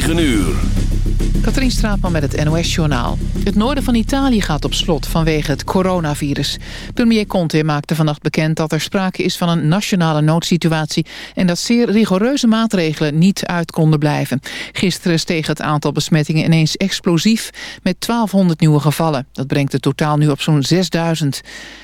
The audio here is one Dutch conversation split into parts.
9 uur. Katrien Straatman met het NOS-journaal. Het noorden van Italië gaat op slot vanwege het coronavirus. Premier Conte maakte vannacht bekend dat er sprake is van een nationale noodsituatie... en dat zeer rigoureuze maatregelen niet uit konden blijven. Gisteren steeg het aantal besmettingen ineens explosief met 1200 nieuwe gevallen. Dat brengt het totaal nu op zo'n 6000.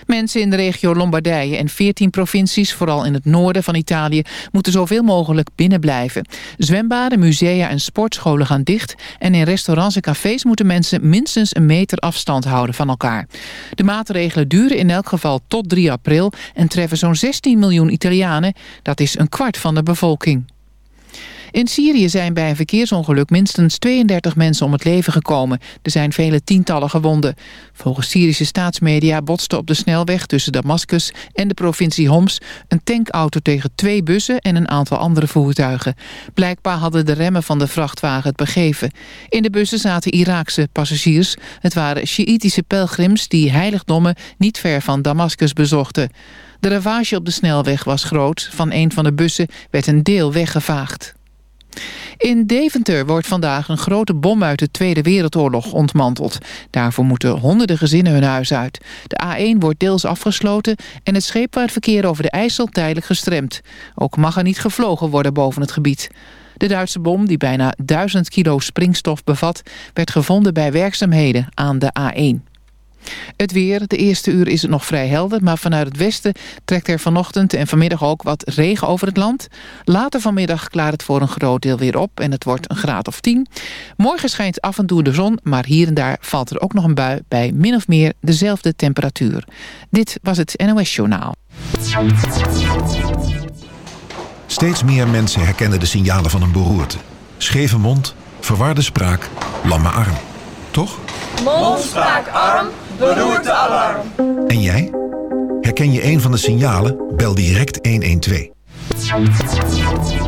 Mensen in de regio Lombardije en 14 provincies, vooral in het noorden van Italië... moeten zoveel mogelijk binnenblijven. Zwembaden, musea en sportscholen gaan dicht... en in restaurants en cafés moeten mensen minstens een meter afstand houden van elkaar. De maatregelen duren in elk geval tot 3 april en treffen zo'n 16 miljoen Italianen. Dat is een kwart van de bevolking. In Syrië zijn bij een verkeersongeluk minstens 32 mensen om het leven gekomen. Er zijn vele tientallen gewonden. Volgens Syrische staatsmedia botste op de snelweg tussen Damascus en de provincie Homs... een tankauto tegen twee bussen en een aantal andere voertuigen. Blijkbaar hadden de remmen van de vrachtwagen het begeven. In de bussen zaten Iraakse passagiers. Het waren Sjiïtische pelgrims die heiligdommen niet ver van Damascus bezochten. De ravage op de snelweg was groot. Van een van de bussen werd een deel weggevaagd. In Deventer wordt vandaag een grote bom uit de Tweede Wereldoorlog ontmanteld. Daarvoor moeten honderden gezinnen hun huis uit. De A1 wordt deels afgesloten en het scheepvaartverkeer over de IJssel tijdelijk gestremd. Ook mag er niet gevlogen worden boven het gebied. De Duitse bom, die bijna 1000 kilo springstof bevat... werd gevonden bij werkzaamheden aan de A1. Het weer, de eerste uur is het nog vrij helder... maar vanuit het westen trekt er vanochtend en vanmiddag ook wat regen over het land. Later vanmiddag klaart het voor een groot deel weer op... en het wordt een graad of 10. Morgen schijnt af en toe de zon, maar hier en daar valt er ook nog een bui... bij min of meer dezelfde temperatuur. Dit was het NOS Journaal. Steeds meer mensen herkennen de signalen van een beroerte. Scheve mond, verwarde spraak, lamme arm. Toch? Mond, spraak, arm, beroertealarm. En jij? Herken je een van de signalen? Bel direct 112.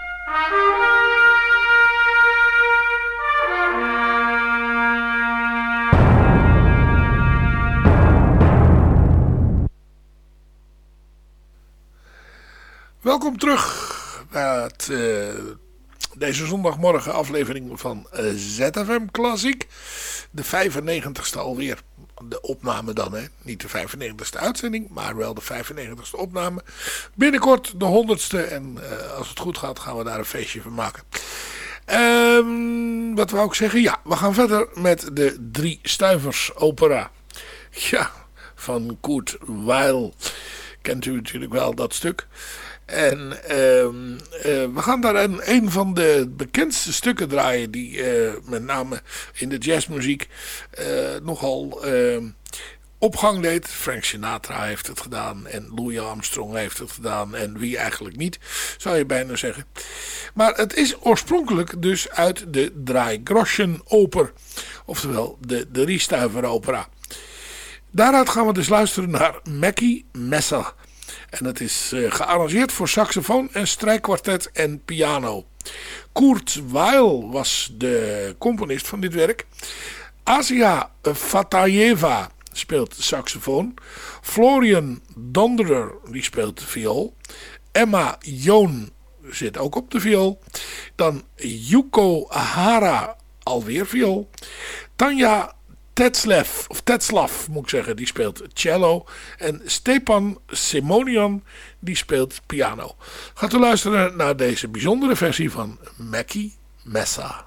Welkom terug bij uh, deze zondagmorgen aflevering van uh, ZFM Klassiek. De 95ste alweer. De opname dan, hè. Niet de 95ste uitzending, maar wel de 95ste opname. Binnenkort de 100ste en uh, als het goed gaat gaan we daar een feestje van maken. Um, wat wou ik zeggen? Ja, we gaan verder met de Drie Stuivers opera. Ja, van Kurt Weil. Kent u natuurlijk wel dat stuk. En uh, uh, we gaan daar een, een van de bekendste stukken draaien die uh, met name in de jazzmuziek eh, nogal ehm, opgang deed. Frank Sinatra heeft het gedaan en Louis Armstrong heeft het gedaan en wie eigenlijk niet, zou je bijna zeggen. Maar het is oorspronkelijk dus uit de Draaigroschen oper, oftewel de, de opera. Daaruit gaan we dus luisteren naar Mackie Messer. En het is uh, gearrangeerd voor saxofoon en strijkkwartet en piano. Kurt Weil was de componist van dit werk. Asia Fatayeva speelt saxofoon. Florian Donderer die speelt viool. Emma Joon zit ook op de viool. Dan Yuko Hara alweer viool. Tanja Tetzlev, of Tetzlav moet ik zeggen, die speelt cello. En Stepan Simonian, die speelt piano. Gaat u luisteren naar deze bijzondere versie van Mackie Messa.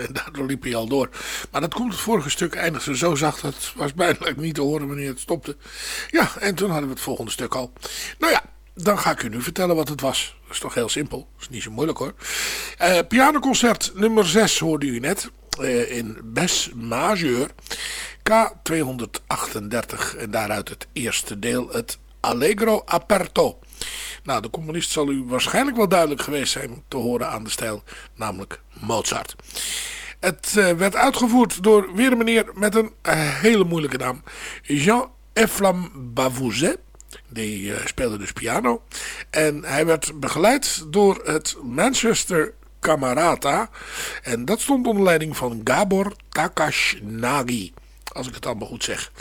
en daardoor liep hij al door. Maar dat komt het vorige stuk eindigde zo zacht, dat was bijna niet te horen wanneer het stopte. Ja, en toen hadden we het volgende stuk al. Nou ja, dan ga ik u nu vertellen wat het was. Dat is toch heel simpel, dat is niet zo moeilijk hoor. Uh, pianoconcert nummer 6 hoorde u net, uh, in Bes Majeur, K238 en daaruit het eerste deel, het Allegro Aperto. Nou, de componist zal u waarschijnlijk wel duidelijk geweest zijn te horen aan de stijl, namelijk Mozart. Het uh, werd uitgevoerd door weer een meneer met een uh, hele moeilijke naam. Jean Eflam Bavouzet. Die uh, speelde dus piano. En hij werd begeleid door het Manchester Camerata. En dat stond onder leiding van Gabor Takashnagi. Als ik het allemaal goed zeg.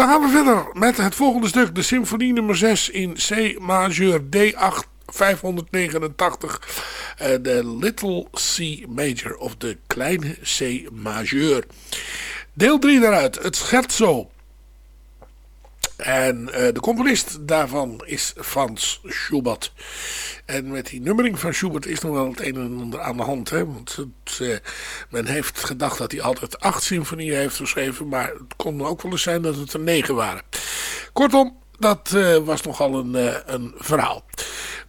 Dan gaan we verder met het volgende stuk. De symfonie nummer 6 in C majeur D8 589. Uh, de Little C major of de kleine C majeur. Deel 3 daaruit. Het scherzo. En uh, de componist daarvan is Frans Schubert. En met die nummering van Schubert is nog wel het een en ander aan de hand. Hè? Want het, uh, men heeft gedacht dat hij altijd acht symfonieën heeft geschreven. Maar het kon ook wel eens zijn dat het er negen waren. Kortom, dat uh, was nogal een, een verhaal.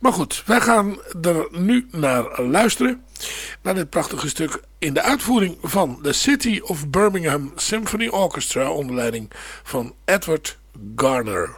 Maar goed, wij gaan er nu naar luisteren. Naar dit prachtige stuk in de uitvoering van de City of Birmingham Symphony Orchestra onder leiding van Edward Garner.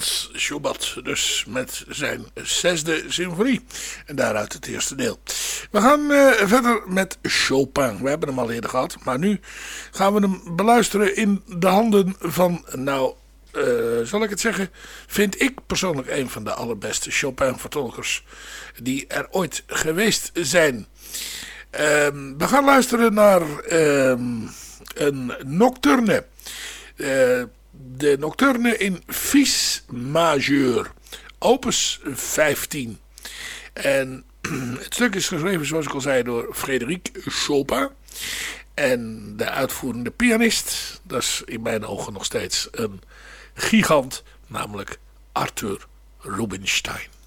Frans Schubert, dus met zijn zesde symfonie. En daaruit het eerste deel. We gaan uh, verder met Chopin. We hebben hem al eerder gehad, maar nu gaan we hem beluisteren in de handen van, nou, uh, zal ik het zeggen, vind ik persoonlijk een van de allerbeste Chopin-vertolkers die er ooit geweest zijn. Um, we gaan luisteren naar um, een nocturne. De nocturne in Fis majeur. Opus 15. En het stuk is geschreven, zoals ik al zei, door Frédéric Chopin. En de uitvoerende pianist, dat is in mijn ogen nog steeds een gigant, namelijk Arthur Rubinstein.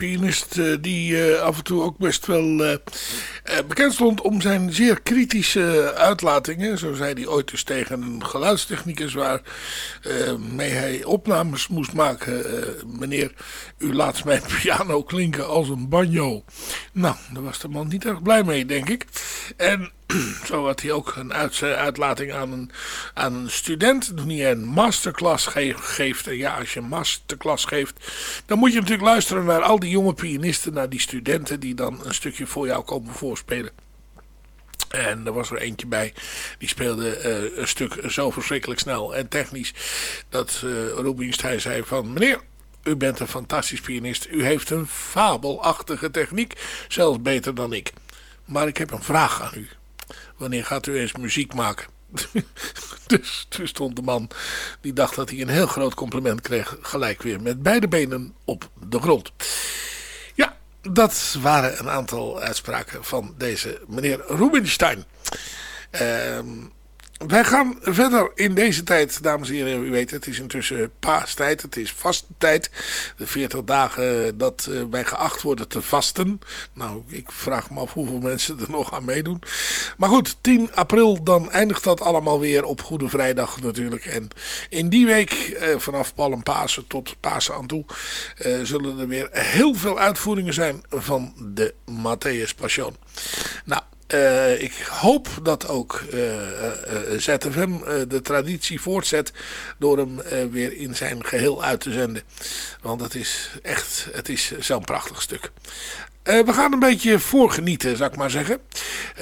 Pianist uh, die uh, af en toe ook best wel uh, bekend stond om zijn zeer kritische uitlatingen. Zo zei hij ooit dus tegen een geluidstechnicus waar mee hij opnames moest maken. meneer, u laat mijn piano klinken als een banjo. Nou, daar was de man niet erg blij mee, denk ik. En zo had hij ook een uit, uitlating aan een, aan een student. Toen hij een masterclass geeft. En ja, als je een masterclass geeft, dan moet je natuurlijk luisteren naar al die jonge pianisten, naar die studenten die dan een stukje voor jou komen voorspelen. En er was er eentje bij, die speelde uh, een stuk zo verschrikkelijk snel en technisch, dat uh, Rubinstein zei van, meneer, u bent een fantastisch pianist, u heeft een fabelachtige techniek, zelfs beter dan ik. Maar ik heb een vraag aan u. Wanneer gaat u eens muziek maken? dus toen stond de man, die dacht dat hij een heel groot compliment kreeg, gelijk weer met beide benen op de grond. Ja, dat waren een aantal uitspraken van deze meneer Rubinstein. Ehm... Wij gaan verder in deze tijd, dames en heren. U weet, het is intussen paastijd. Het is vastentijd. De 40 dagen dat uh, wij geacht worden te vasten. Nou, ik vraag me af hoeveel mensen er nog aan meedoen. Maar goed, 10 april dan eindigt dat allemaal weer op Goede Vrijdag natuurlijk. En in die week, uh, vanaf Palm Pasen tot Pasen aan toe, uh, zullen er weer heel veel uitvoeringen zijn van de Matthäus Passion. Nou, uh, ik hoop dat ook uh, uh, ZFM de traditie voortzet door hem weer in zijn geheel uit te zenden. Want het is echt, het is zo'n prachtig stuk. we gaan een beetje voorgenieten, zou ik maar zeggen.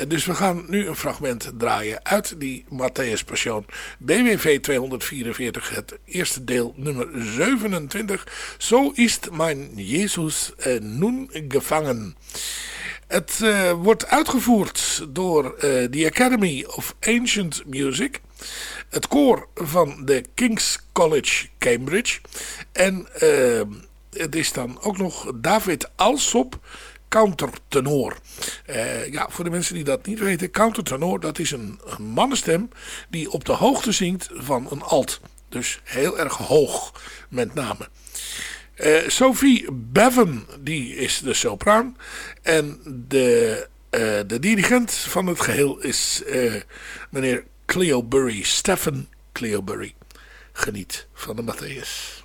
dus we gaan nu een fragment draaien uit die Matthäus Passion. BWV 244, het eerste deel, nummer 27. Zo is mijn Jezus nun gevangen. Het uh, wordt uitgevoerd door de Academy of Ancient Music. Het koor van de King's College Cambridge. En uh, het is dan ook nog David Alsop, countertenor. ja, voor de mensen die dat niet weten, countertenor dat is een, een mannenstem die op de hoogte zingt van een alt. Dus heel erg hoog met name. Uh, Sophie Bevan, die is de sopraan. En de, uh, de dirigent van het geheel is uh, meneer Cleo Burry, Stephen Cleo Burry. Geniet van de Matthäus.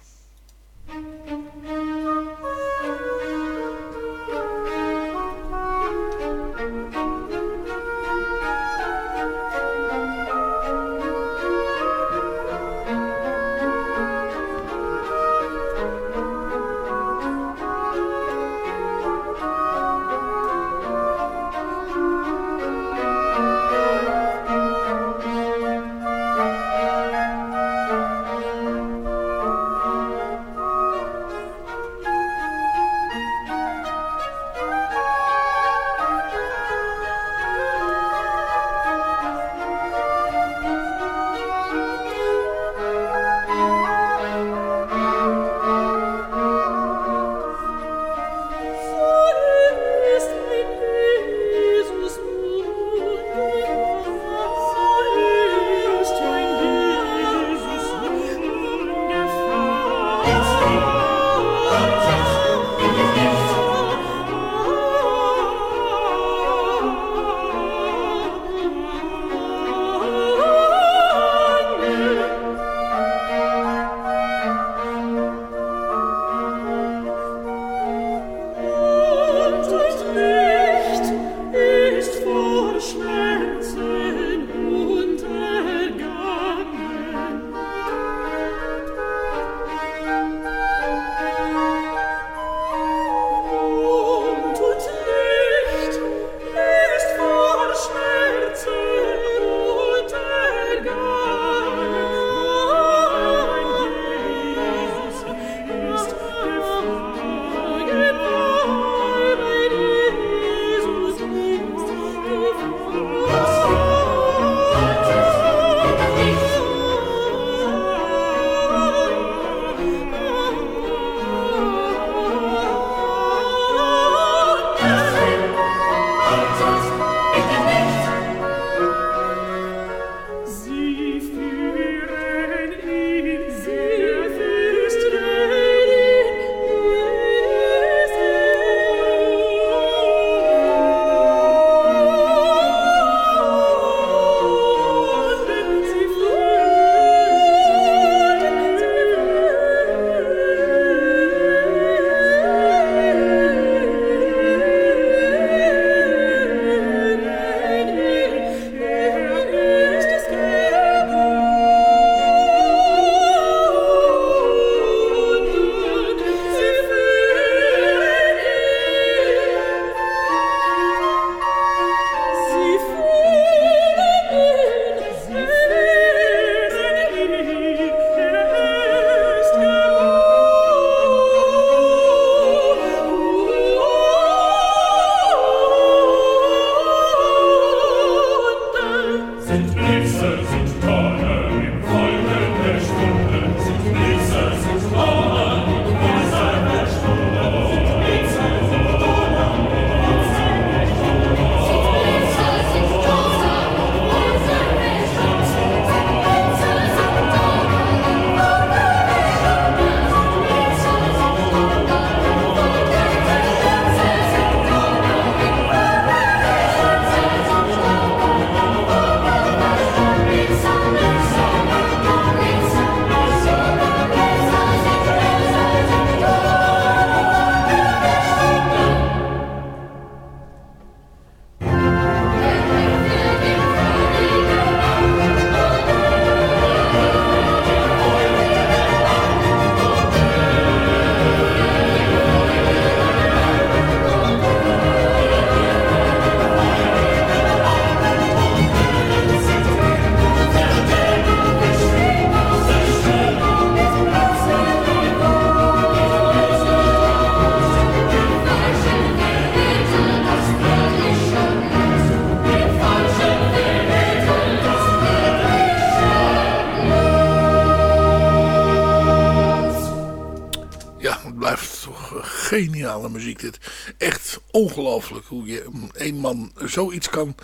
Muziek dit. Echt ongelooflijk hoe je een man zoiets kan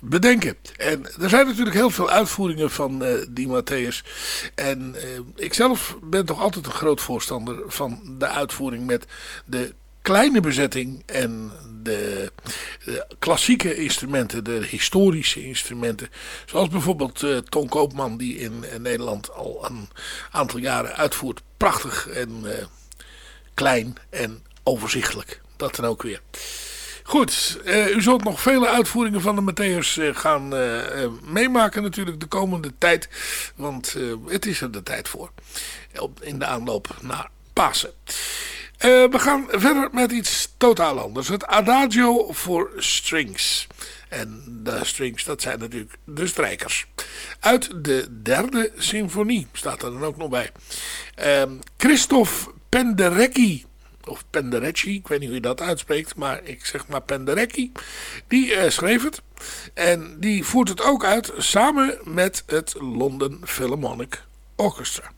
bedenken. En er zijn natuurlijk heel veel uitvoeringen van uh, die Matthäus. En uh, ik zelf ben toch altijd een groot voorstander van de uitvoering met de kleine bezetting en de, klassieke instrumenten, de historische instrumenten. Zoals bijvoorbeeld uh, Ton Koopman die in, Nederland al een aantal jaren uitvoert. Prachtig en klein en overzichtelijk. Dat dan ook weer. Goed, uh, u zult nog vele uitvoeringen van de Matthäus gaan meemaken natuurlijk de komende tijd. Want het is er de tijd voor. In de aanloop naar Pasen. We gaan verder met iets totaal anders. Het Adagio voor Strings. En de strings, dat zijn natuurlijk de strijkers. Uit de derde symfonie staat er dan ook nog bij. Uh, Christophe Penderecki, of Penderecci, ik weet niet hoe je dat uitspreekt, maar ik zeg maar Penderecki. Die uh, schreef het. En die voert het ook uit samen met het London Philharmonic Orchestra.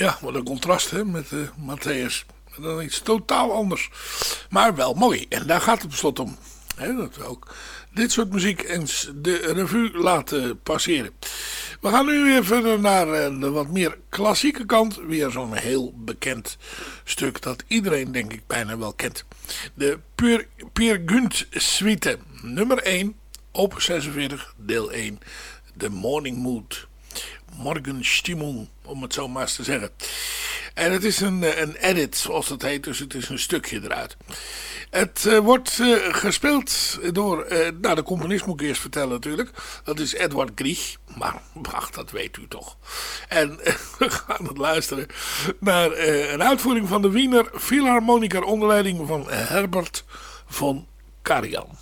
Ja, wat een contrast hè, met uh, Matthäus. Dan iets totaal anders. Maar wel mooi. En daar gaat het beslot om. dat we ook dit soort muziek eens de revue laten passeren. We gaan nu weer verder naar eh, de wat meer klassieke kant. Weer zo'n heel bekend stuk dat iedereen denk ik bijna wel kent. De Peer Gunt Suite nummer 1, op 46, deel 1. De Morning Mood. Morgenstimmung, om het zo maar eens te zeggen. En het is een, een edit, zoals dat heet, dus het is een stukje eruit. Het uh, wordt uh, gespeeld door, nou de componist moet ik eerst vertellen natuurlijk. Dat is Edward Grieg, maar wacht, dat weet u toch. En we gaan het luisteren naar een uitvoering van de Wiener Philharmoniker onder leiding van Herbert von Karajan.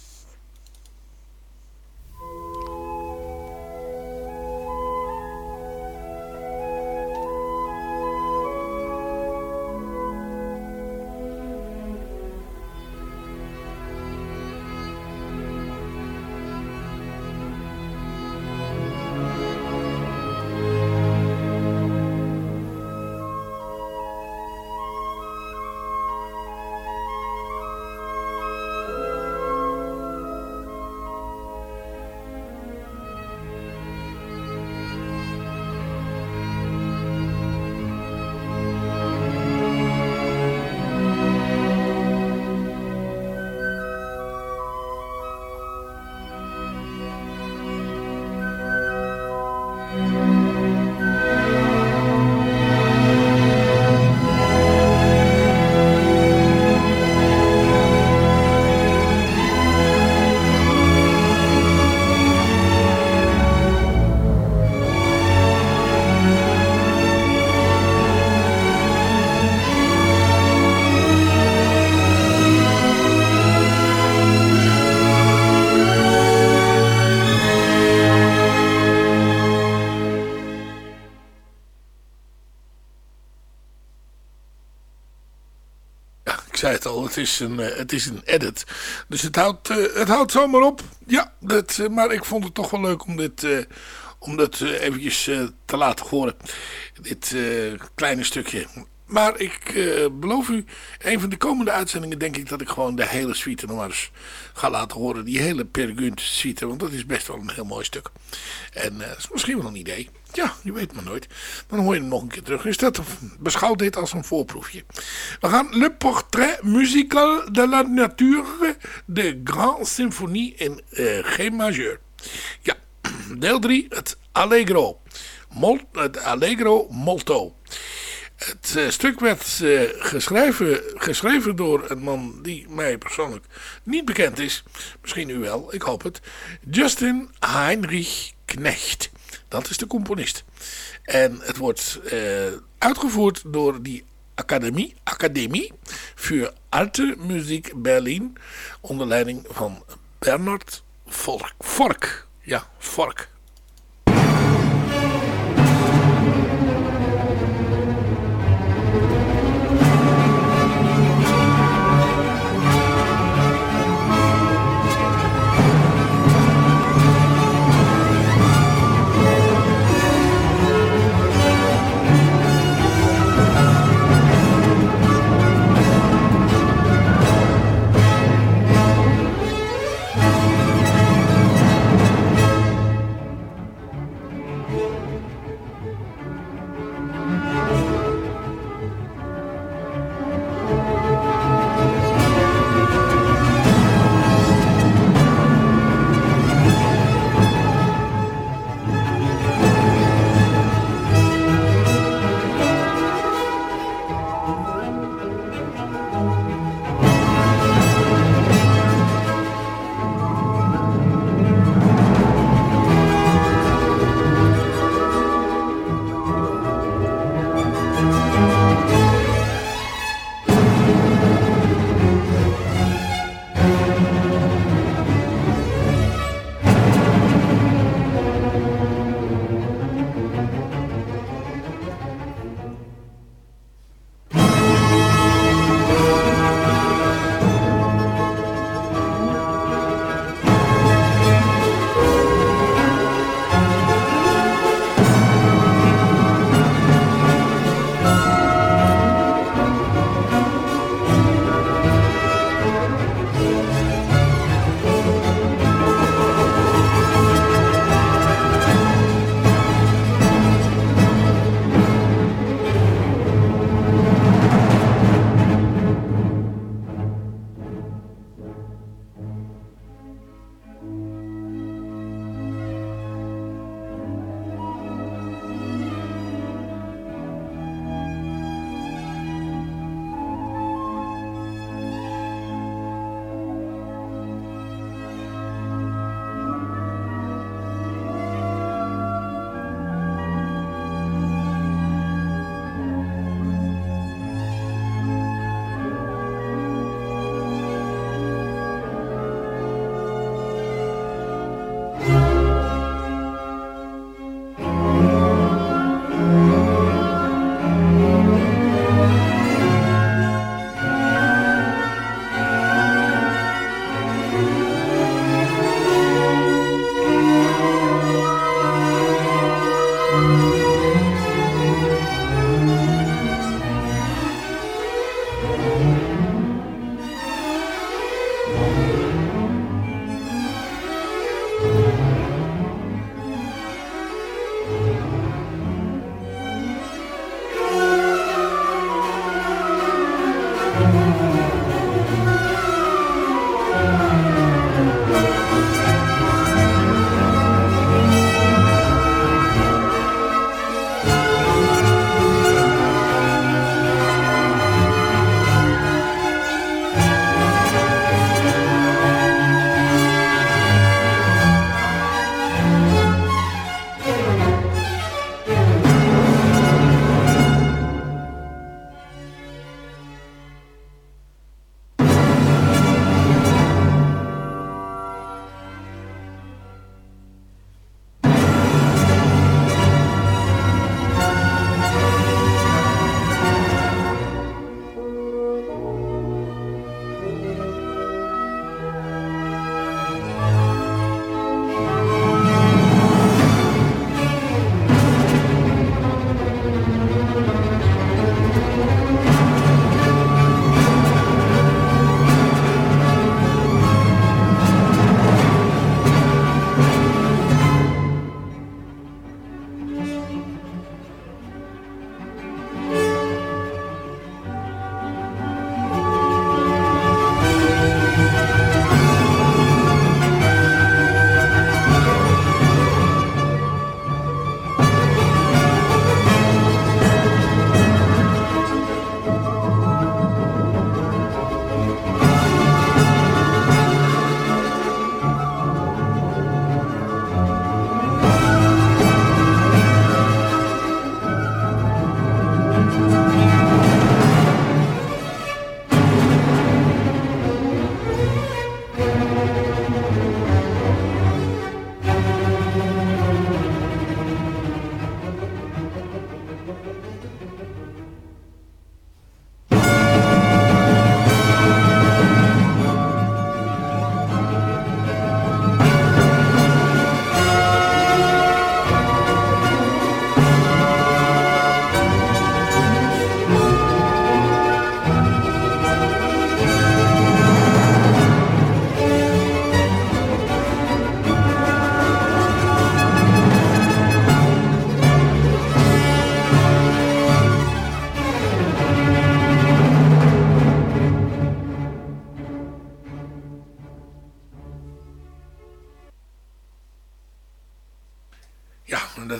Is een, eh, het is een edit. Dus het houdt, uh, het houdt zomaar op. Ja, dat, uh, maar ik vond het toch wel leuk om dit, om dat eventjes te laten horen. Dit kleine stukje. Maar ik beloof u, een van de komende uitzendingen denk ik dat ik gewoon de hele suite nog maar eens ga laten horen. Die hele Per suite, want dat is best wel een heel mooi stuk. En dat is misschien wel een idee. Ja, je weet maar nooit. Dan hoor je hem nog een keer terug. Dus dat, beschouw dit als een voorproefje. We gaan Le Portrait Musical de la Nature de Grand Symphonie in uh, G majeur. Ja, deel 3, het Allegro. Mol, het Allegro Molto. Het uh, stuk werd uh, geschreven, geschreven door een man die mij persoonlijk niet bekend is. Misschien u wel, ik hoop het. Justin Heinrich Knecht. Dat is de componist. En het wordt uh, uitgevoerd door die Academie, Academie voor Alte Muziek Berlin. Onder leiding van Bernard Volk, Vork. Ja, Vork.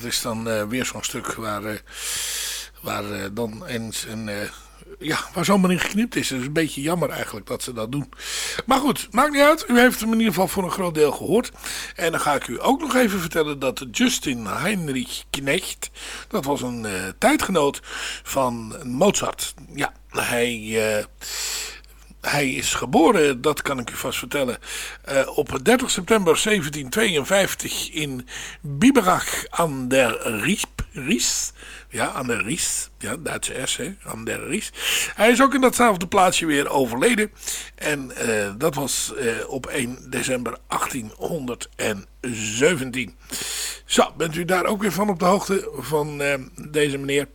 Is dan uh, weer zo'n stuk waar, uh, waar uh, dan eens een... ja, waar zomaar in geknipt is. Het is een beetje jammer eigenlijk dat ze dat doen. Maar goed, maakt niet uit. U heeft hem in ieder geval voor een groot deel gehoord. En dan ga ik u ook nog even vertellen dat Justin Heinrich Knecht... dat was een tijdgenoot van Mozart. Ja, hij... Hij is geboren, dat kan ik u vast vertellen, uh, op 30 september 1752 in Biberach aan der. Ries. Ja, aan de Ries. Ja, Duitse S, hè. Aan der Ries. Hij is ook in datzelfde plaatsje weer overleden. En uh, dat was uh, op 1 december 1817. Zo, bent u daar ook weer van op de hoogte van deze meneer?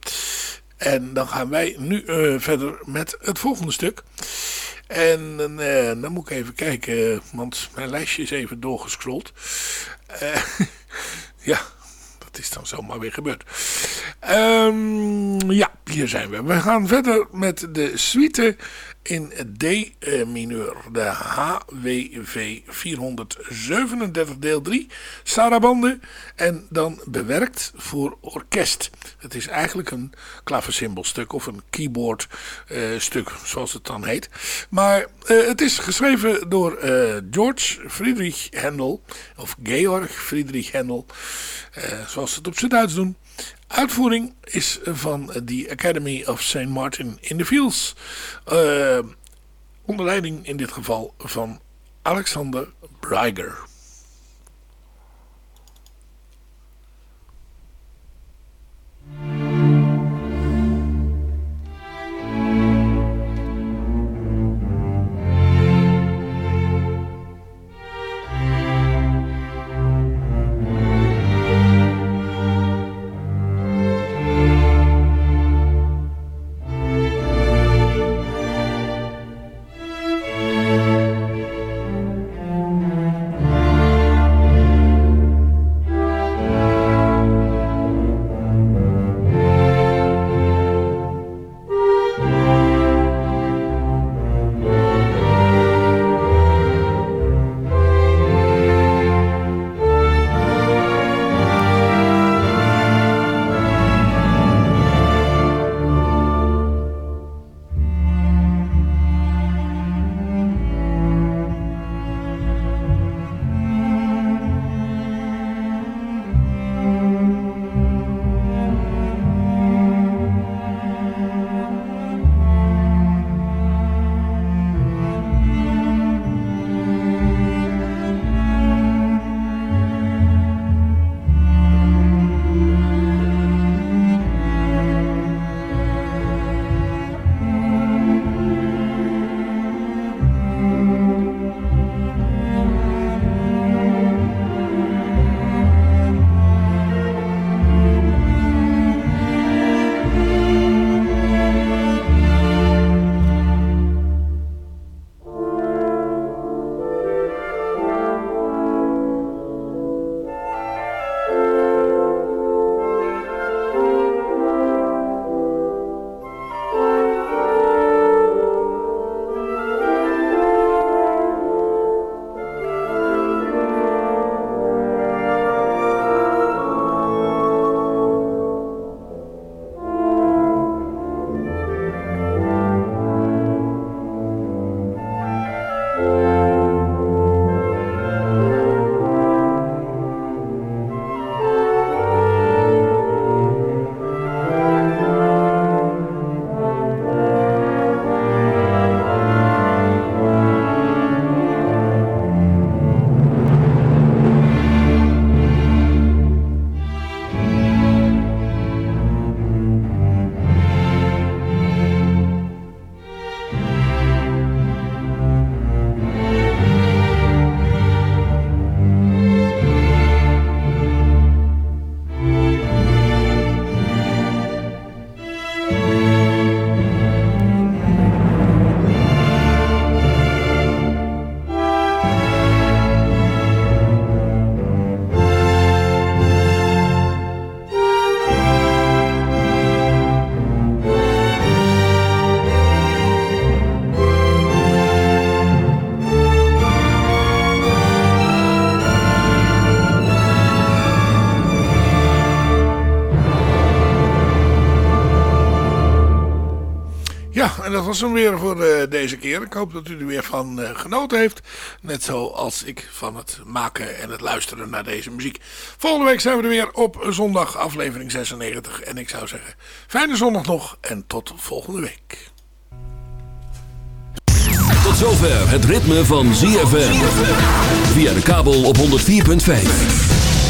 En dan gaan wij nu verder met het volgende stuk. En uh, dan moet ik even kijken, want mijn lijstje is even doorgescrolld. Uh, ja, dat is dan zomaar weer gebeurd. Um, ja, hier zijn we. We gaan verder met de suite in D-mineur. De HWV 437 deel 3. Sarabande. En dan bewerkt voor orkest. Het is eigenlijk een klavecimbelstuk of een keyboard uh, stuk zoals het dan heet. Maar uh, het is geschreven door uh, George Friedrich Handel. Of Georg Friedrich Handel. zoals ze het op zijn Duits doen. Uitvoering is van de Academy of Saint Martin in the Fields. Uh, onder leiding in dit geval van Alexander Breiger. Dat was hem weer voor uh, deze keer. Ik hoop dat u er weer van uh, genoten heeft. Net zoals ik van het maken en het luisteren naar deze muziek. Volgende week zijn we er weer op zondag aflevering 96. En ik zou zeggen, fijne zondag nog en tot volgende week. Tot zover het ritme van ZFM. Via de kabel op 104.5.